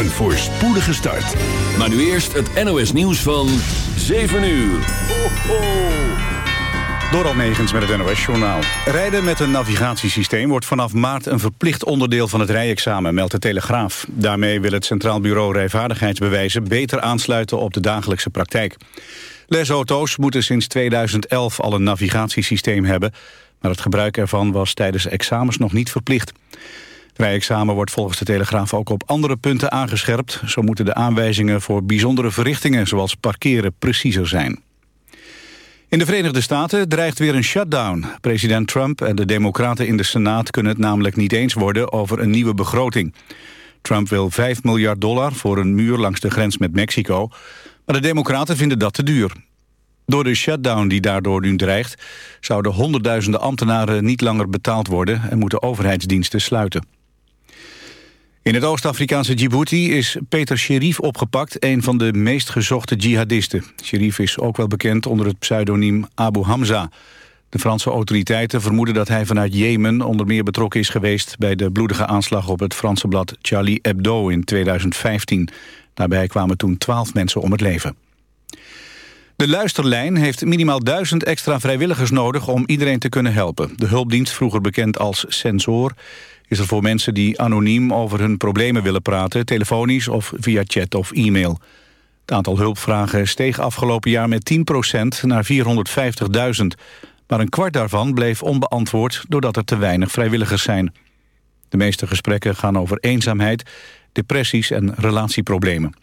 Een voorspoedige start. Maar nu eerst het NOS nieuws van 7 uur. Ho, ho. Door Negens met het NOS-journaal. Rijden met een navigatiesysteem wordt vanaf maart een verplicht onderdeel van het rijexamen, meldt de Telegraaf. Daarmee wil het Centraal Bureau Rijvaardigheidsbewijzen beter aansluiten op de dagelijkse praktijk. Lesauto's moeten sinds 2011 al een navigatiesysteem hebben, maar het gebruik ervan was tijdens examens nog niet verplicht. Rijexamen wordt volgens de Telegraaf ook op andere punten aangescherpt. Zo moeten de aanwijzingen voor bijzondere verrichtingen, zoals parkeren, preciezer zijn. In de Verenigde Staten dreigt weer een shutdown. President Trump en de democraten in de Senaat kunnen het namelijk niet eens worden over een nieuwe begroting. Trump wil 5 miljard dollar voor een muur langs de grens met Mexico. Maar de democraten vinden dat te duur. Door de shutdown die daardoor nu dreigt... zouden honderdduizenden ambtenaren niet langer betaald worden... en moeten overheidsdiensten sluiten. In het Oost-Afrikaanse Djibouti is Peter Sherif opgepakt... een van de meest gezochte jihadisten. Sherif is ook wel bekend onder het pseudoniem Abu Hamza. De Franse autoriteiten vermoeden dat hij vanuit Jemen... onder meer betrokken is geweest bij de bloedige aanslag... op het Franse blad Charlie Hebdo in 2015. Daarbij kwamen toen twaalf mensen om het leven. De luisterlijn heeft minimaal duizend extra vrijwilligers nodig om iedereen te kunnen helpen. De hulpdienst, vroeger bekend als Sensor, is er voor mensen die anoniem over hun problemen willen praten, telefonisch of via chat of e-mail. Het aantal hulpvragen steeg afgelopen jaar met 10% naar 450.000. Maar een kwart daarvan bleef onbeantwoord doordat er te weinig vrijwilligers zijn. De meeste gesprekken gaan over eenzaamheid, depressies en relatieproblemen.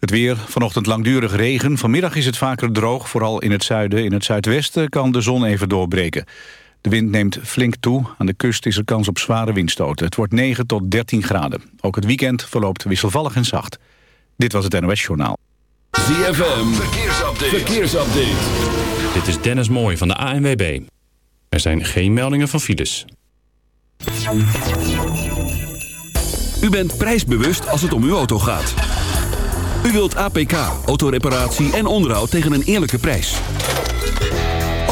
Het weer, vanochtend langdurig regen. Vanmiddag is het vaker droog, vooral in het zuiden. In het zuidwesten kan de zon even doorbreken. De wind neemt flink toe. Aan de kust is er kans op zware windstoten. Het wordt 9 tot 13 graden. Ook het weekend verloopt wisselvallig en zacht. Dit was het NOS Journaal. ZFM, verkeersupdate. verkeersupdate. Dit is Dennis Mooij van de ANWB. Er zijn geen meldingen van files. U bent prijsbewust als het om uw auto gaat. U wilt APK, autoreparatie en onderhoud tegen een eerlijke prijs.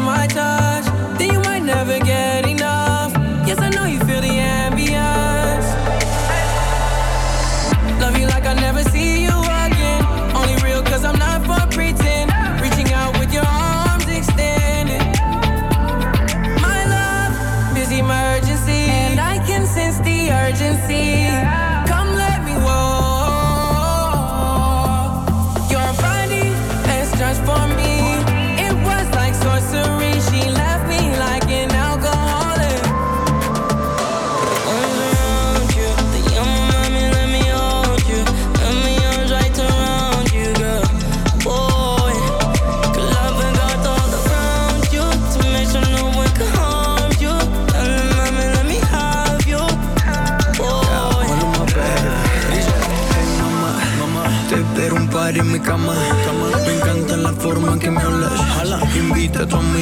my time.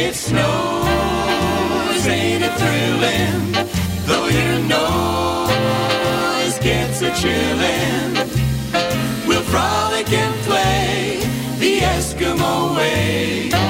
it snows, ain't it thrilling? Though your nose gets a chillin', we'll frolic and play the Eskimo way.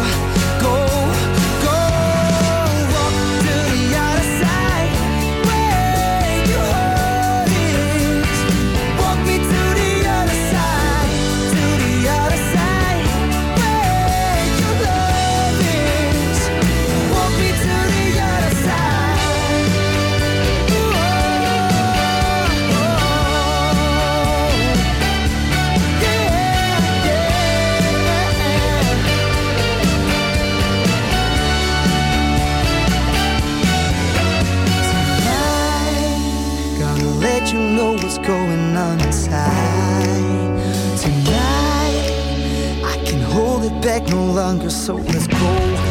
back no longer, so let's go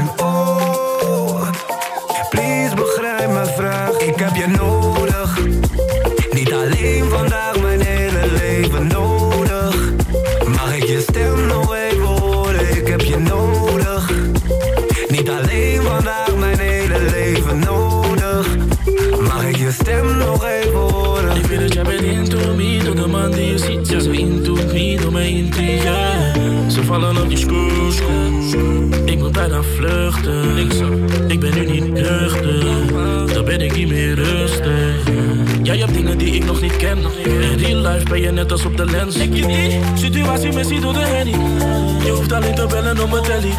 Ik vluchten. Ben nu niet nuchter, dan ben ik niet meer rustig. Jij hebt dingen die ik nog niet ken. In real life ben je net als op de lens. Ik je die situatie missie door de henny. Je hoeft alleen te bellen om mijn telly.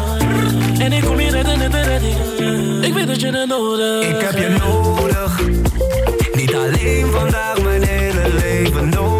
En ik kom hier redden in de redding. Ik weet dat je het nodig Ik heb je nodig Niet alleen vandaag, mijn hele leven nodig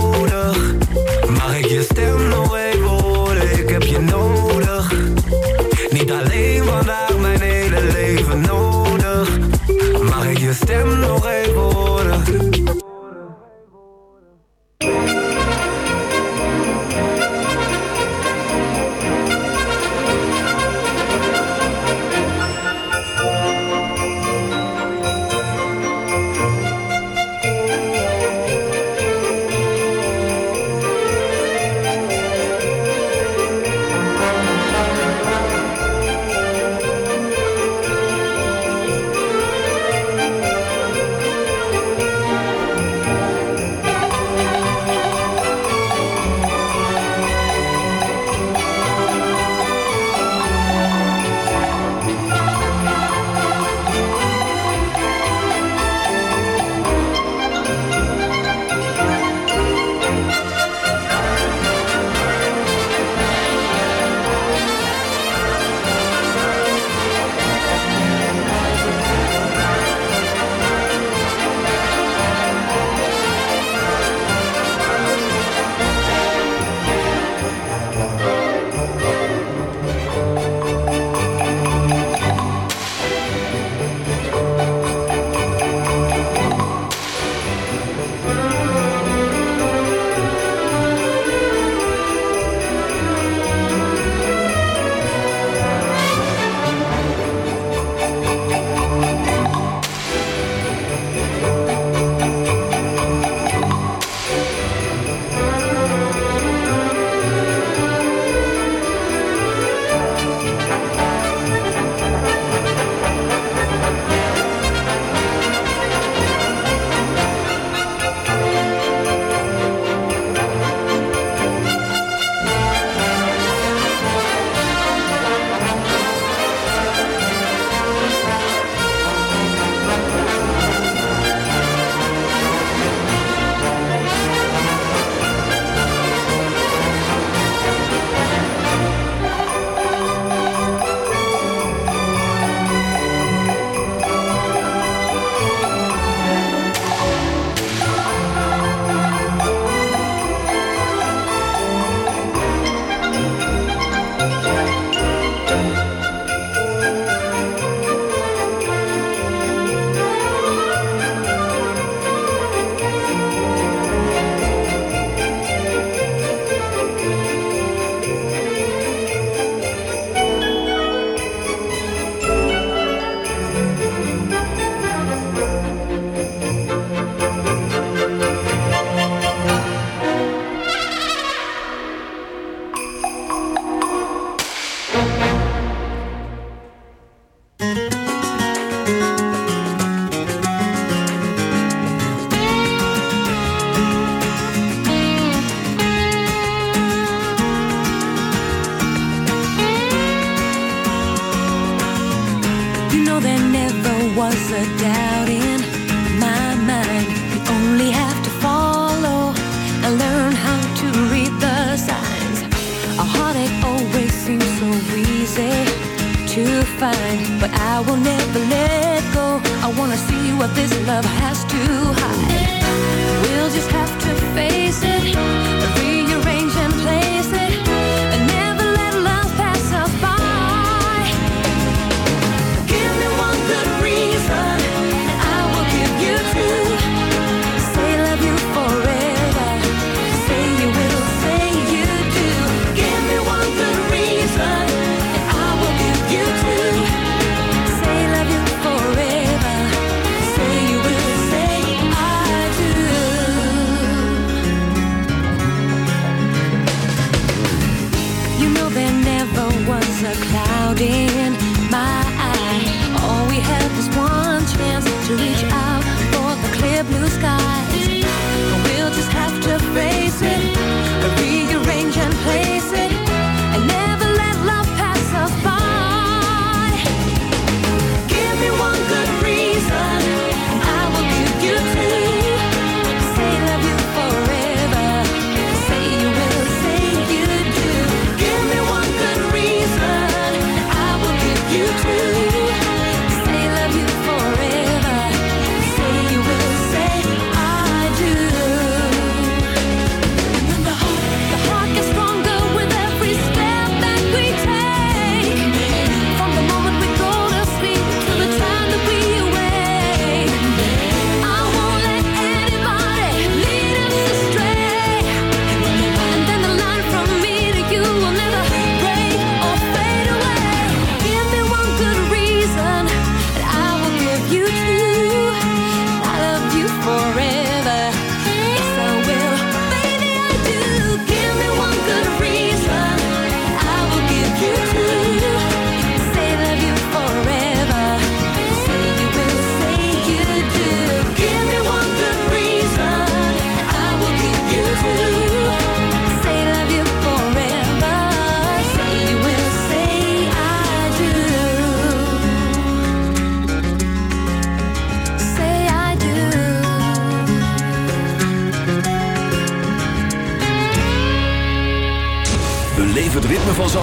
been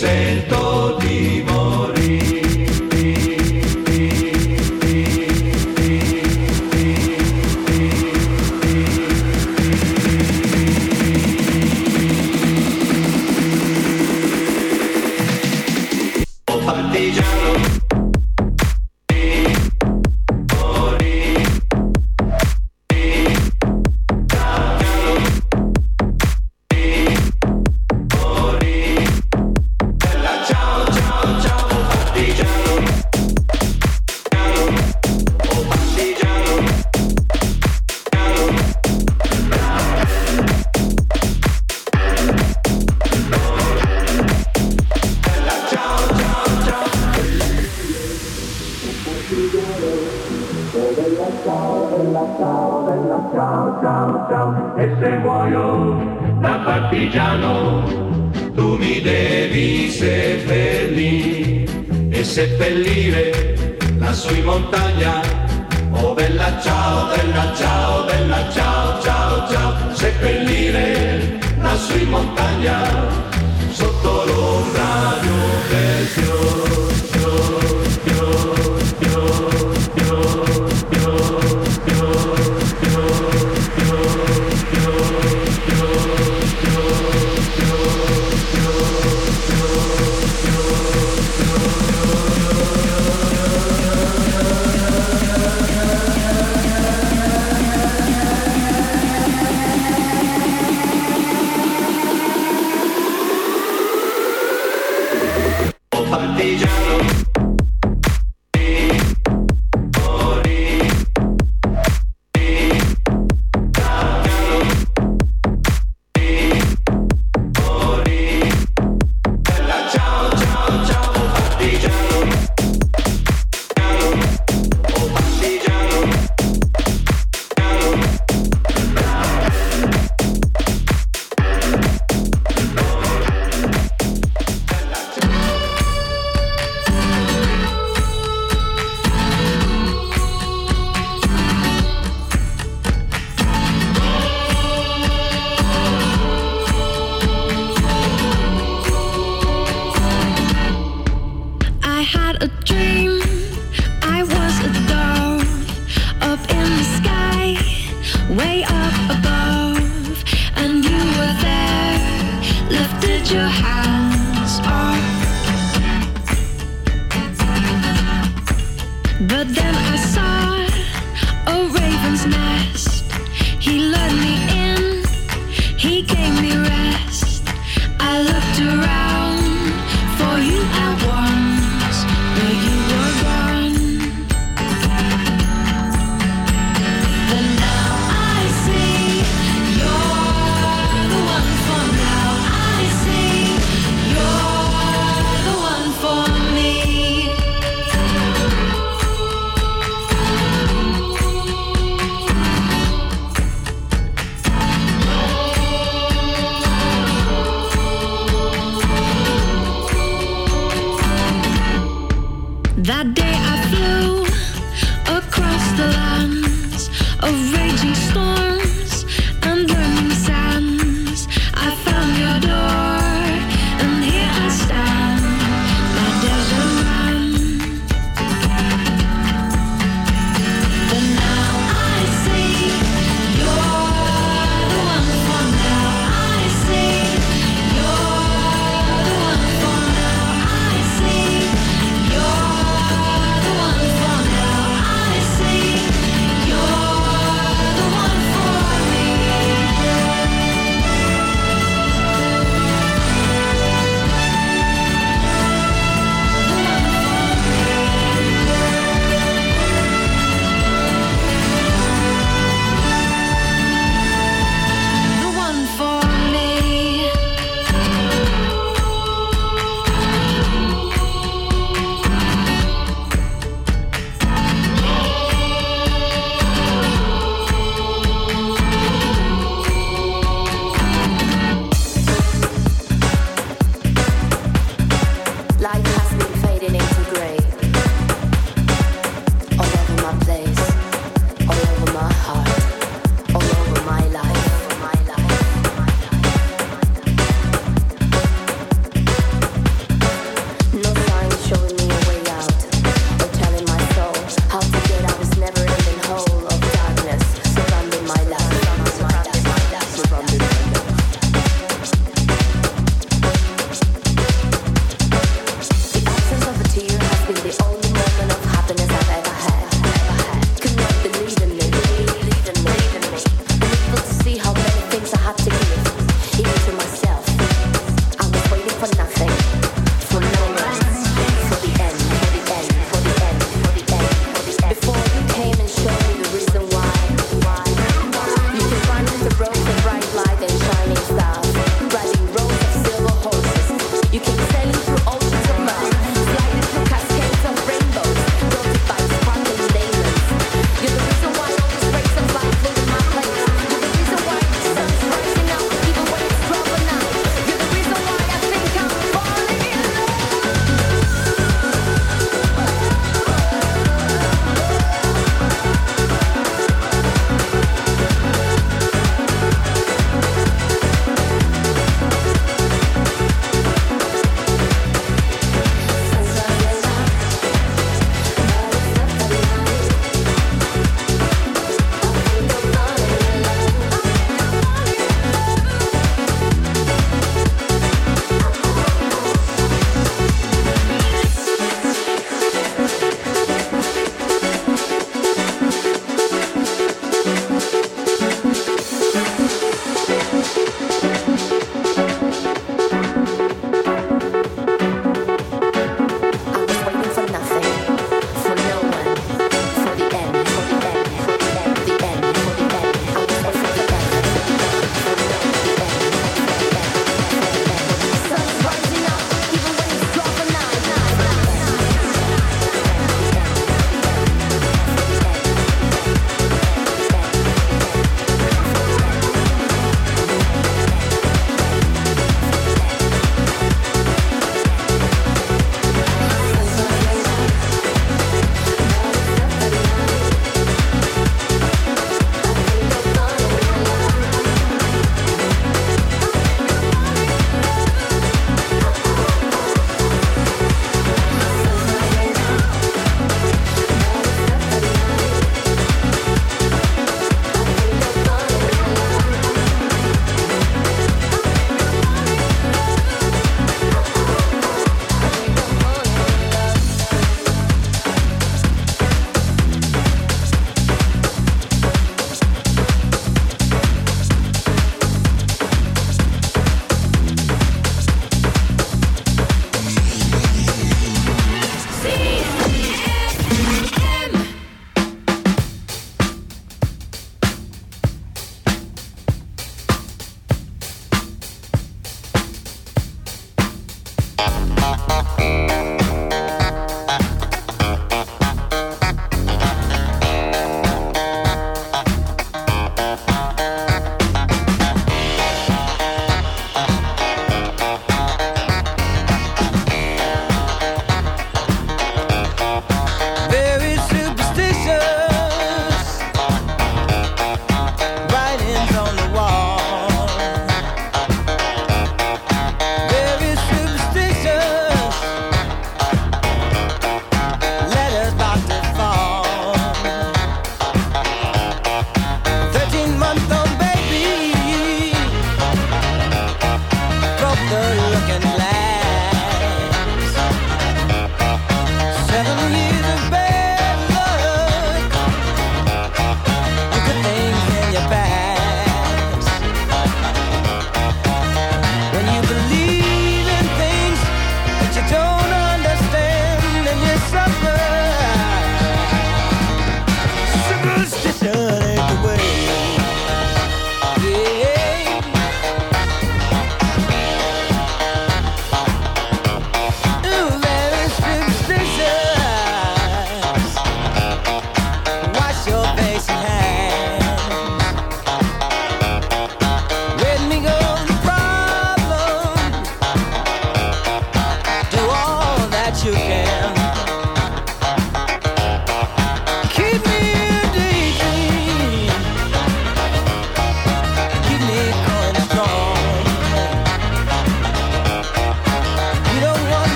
せと passo in montagna. Oh bella ciao, bella ciao, bella ciao, ciao, ciao, seppellire lassù in montagna, sotto l'ombra di un bel.